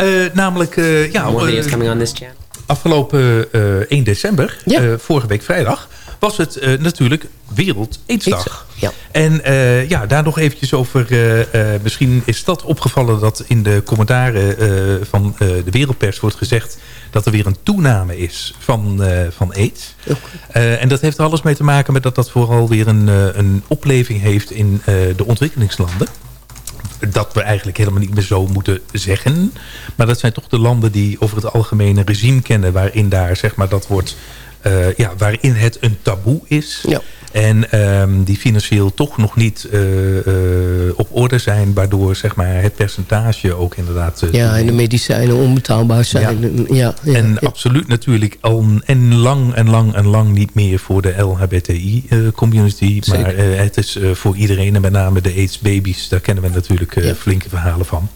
Uh, namelijk, uh, ja, More videos coming on this channel. afgelopen 1 december, vorige week vrijdag, was het natuurlijk Wereld Aidsdag. Ja. En uh, ja, daar nog eventjes over. Uh, uh, misschien is dat opgevallen dat in de commentaren van de wereldpers wordt gezegd dat er weer een toename is van, van aids. Okay. en dat heeft er alles mee te maken met dat dat vooral weer een, een opleving heeft in de ontwikkelingslanden. Dat we eigenlijk helemaal niet meer zo moeten zeggen. Maar dat zijn toch de landen die over het algemene regime kennen... waarin daar zeg maar dat wordt... Uh, ja, waarin het een taboe is. Ja. En um, die financieel toch nog niet uh, uh, op orde zijn... waardoor zeg maar, het percentage ook inderdaad... ja, en de medicijnen onbetaalbaar zijn. Ja. Ja, ja, en ja. absoluut natuurlijk al en lang en lang en lang niet meer voor de LHBTI-community. maar het is voor iedereen en met name de AIDS-baby's... daar kennen we natuurlijk flinke verhalen van.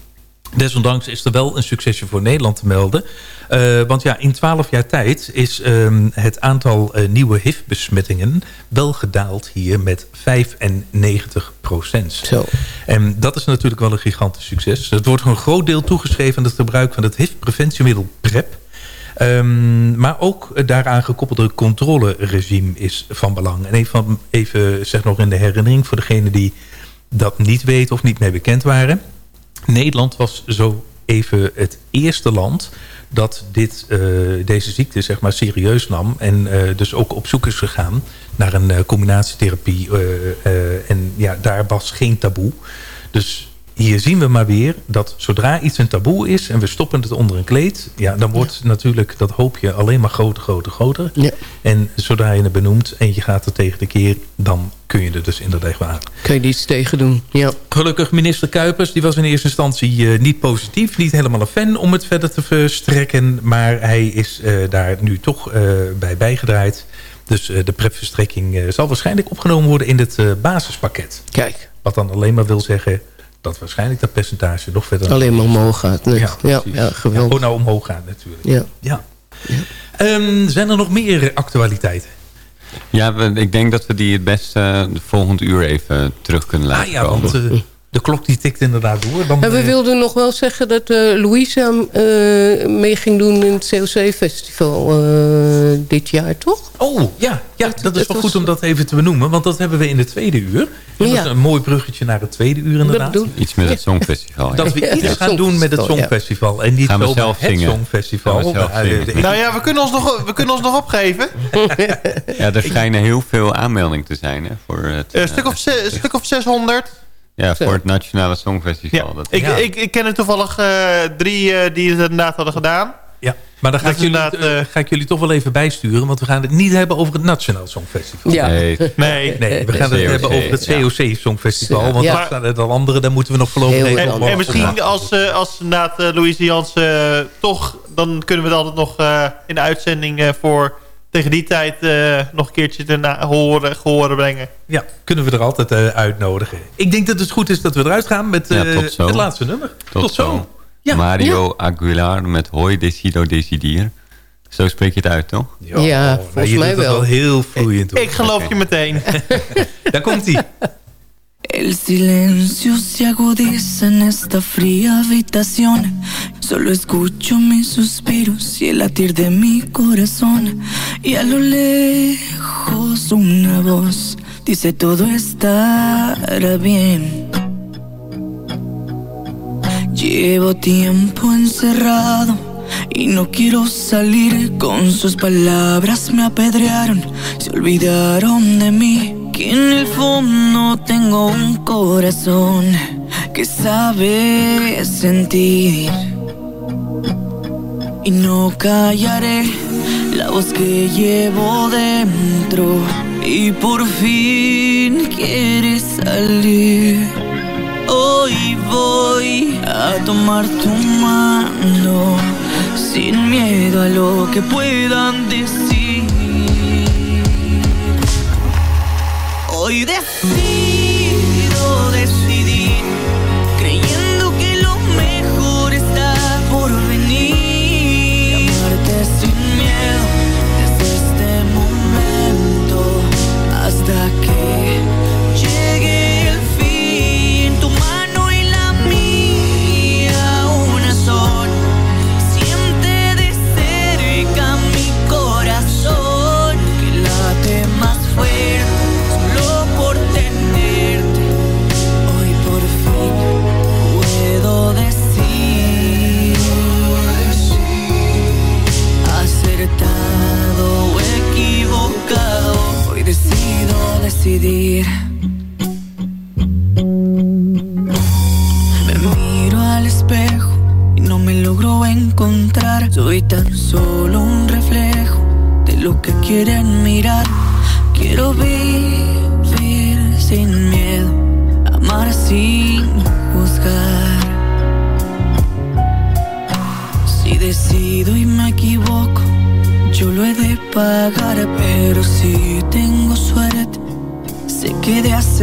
Desondanks is er wel een succesje voor Nederland te melden. Uh, want ja, in 12 jaar tijd is um, het aantal uh, nieuwe HIV-besmettingen wel gedaald hier met 95 procent. Zo. En dat is natuurlijk wel een gigantisch succes. Het wordt een groot deel toegeschreven aan het gebruik van het HIV-preventiemiddel PrEP. Um, maar ook daaraan gekoppelde controleregime is van belang. En even, even zeg nog in de herinnering voor degenen die dat niet weten of niet mee bekend waren... Nederland was zo even het eerste land dat dit, uh, deze ziekte zeg maar, serieus nam. En uh, dus ook op zoek is gegaan naar een uh, combinatietherapie. en ja, daar was geen taboe. Dus hier zien we maar weer dat zodra iets een taboe is... en we stoppen het onder een kleed... Ja, dan wordt natuurlijk dat hoopje alleen maar groter, groter, groter. Ja. En zodra je het benoemt en je gaat er tegen de keer... dan kun je er dus inderdaad aan. Kun je iets tegen doen, ja. Gelukkig minister Kuipers, die was in eerste instantie eh, niet positief. Niet helemaal een fan om het verder te verstrekken. Maar hij is eh, daar nu toch eh, bij bijgedraaid. Dus de prepverstrekking zal waarschijnlijk opgenomen worden in het basispakket. Kijk. Wat dan alleen maar wil zeggen dat waarschijnlijk dat percentage nog verder... Alleen maar omhoog gaat. Nee. Ja, Ja, geweldig. Gewoon nou omhoog gaan natuurlijk. Ja. Ja. Ehm, zijn er nog meer actualiteiten? Ja, we- ik denk dat we die het best eh, de volgende uur even terug kunnen laten Ah ja, komen. want eh, de klok die tikt inderdaad door. Dan, En we eh, wilden nog wel zeggen dat eh Louisa eh, mee ging doen in het COC-festival eh, dit jaar, toch? Oh, ja, ja dat, is wel was- goed om dat even te benoemen. Want dat hebben we in het tweede uur. Dat Ja. is een mooi bruggetje naar het tweede uur inderdaad. Iets met het Songfestival. ja. Dat we iets gaan doen met het Songfestival. En niet Gaan we zelf het zingen. Songfestival. Gaan we zelf Maar, zingen. de- Nou ja, we kunnen ons nog, we kunnen ons nog opgeven. Ja, er schijnen heel veel aanmeldingen te zijn hè, voor, het, Een stuk of, stuk of 600. Ja, voor het Nationale Songfestival. Ja. Dat, Ik, Ja. ik, ik ken er toevallig eh, drie eh, die het inderdaad hadden gedaan. ja, maar dan ga Dat ik, jullie, eh, ga ik jullie toch wel even bijsturen. Want we gaan het niet hebben over het Nationaal Songfestival. Ja. Nee, Nee. Nee, we gaan COC, het hebben over het ja. COC Songfestival. Want Ja. daar staan er dan andere. Daar moeten we nog voorlopig even En, en misschien als, eh, als inderdaad uh, Louise Jansen eh, toch... dan kunnen we het altijd nog eh, in de uitzending eh, voor... tegen die tijd eh, nog een keertje te horen, gehoren brengen. Ja, kunnen we er altijd eh, uitnodigen. Ik denk dat het goed is dat we eruit gaan met Ja, eh, tot zo. het laatste nummer. tot, zo. Ja. Mario Aguilar met Hoi Decido Decidir. Zo spreek je het uit, toch? Ja, nou, volgens mij wel. wel heel vloeiend. hoor. Ik geloof je meteen. Daar komt hij. El silencio se agudiza en esta fría habitación. Solo escucho mis suspiros y el latir de mi corazón. Y a lo lejos una voz dice todo estará bien. Llevo tiempo encerrado y no quiero salir. Con sus palabras me apedrearon, se olvidaron de mí. Que en el fondo tengo un corazón que sabe sentir. Y no callaré la voz que llevo dentro. Y por fin quiere salir. Hoy voy a tomar tu mano sin miedo a lo que puedan decir. Hoy decido decidir.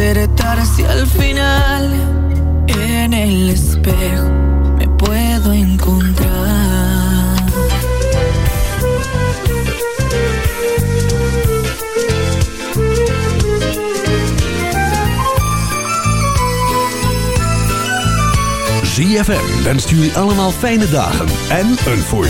Que de acertar si al final en el espejo me puedo encontrar. ZFM wenst jullie allemaal fijne dagen en een voorspoedig